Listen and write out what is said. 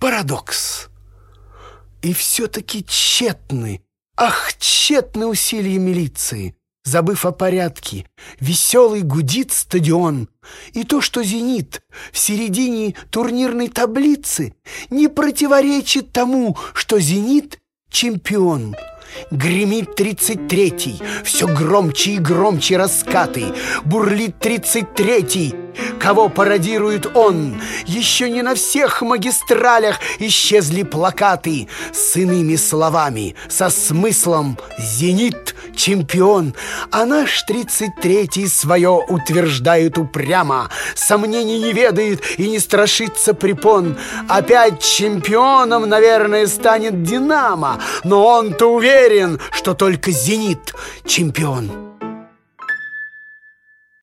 Парадокс. И все-таки тщетны, ах, тщетны усилия милиции. Забыв о порядке, веселый гудит стадион. И то, что «Зенит» в середине турнирной таблицы, не противоречит тому, что «Зенит» — чемпион. Гремит тридцать третий, все громче и громче раскаты. Бурлит тридцать третий, кого пародирует он. Еще не на всех магистралях исчезли плакаты с иными словами, со смыслом «Зенит» чемпион, а наш тридцать третий свое утверждает упрямо, сомнений не ведает и не страшится препон. Опять чемпионом, наверное, станет «Динамо», но он-то уверен, что только «Зенит» чемпион.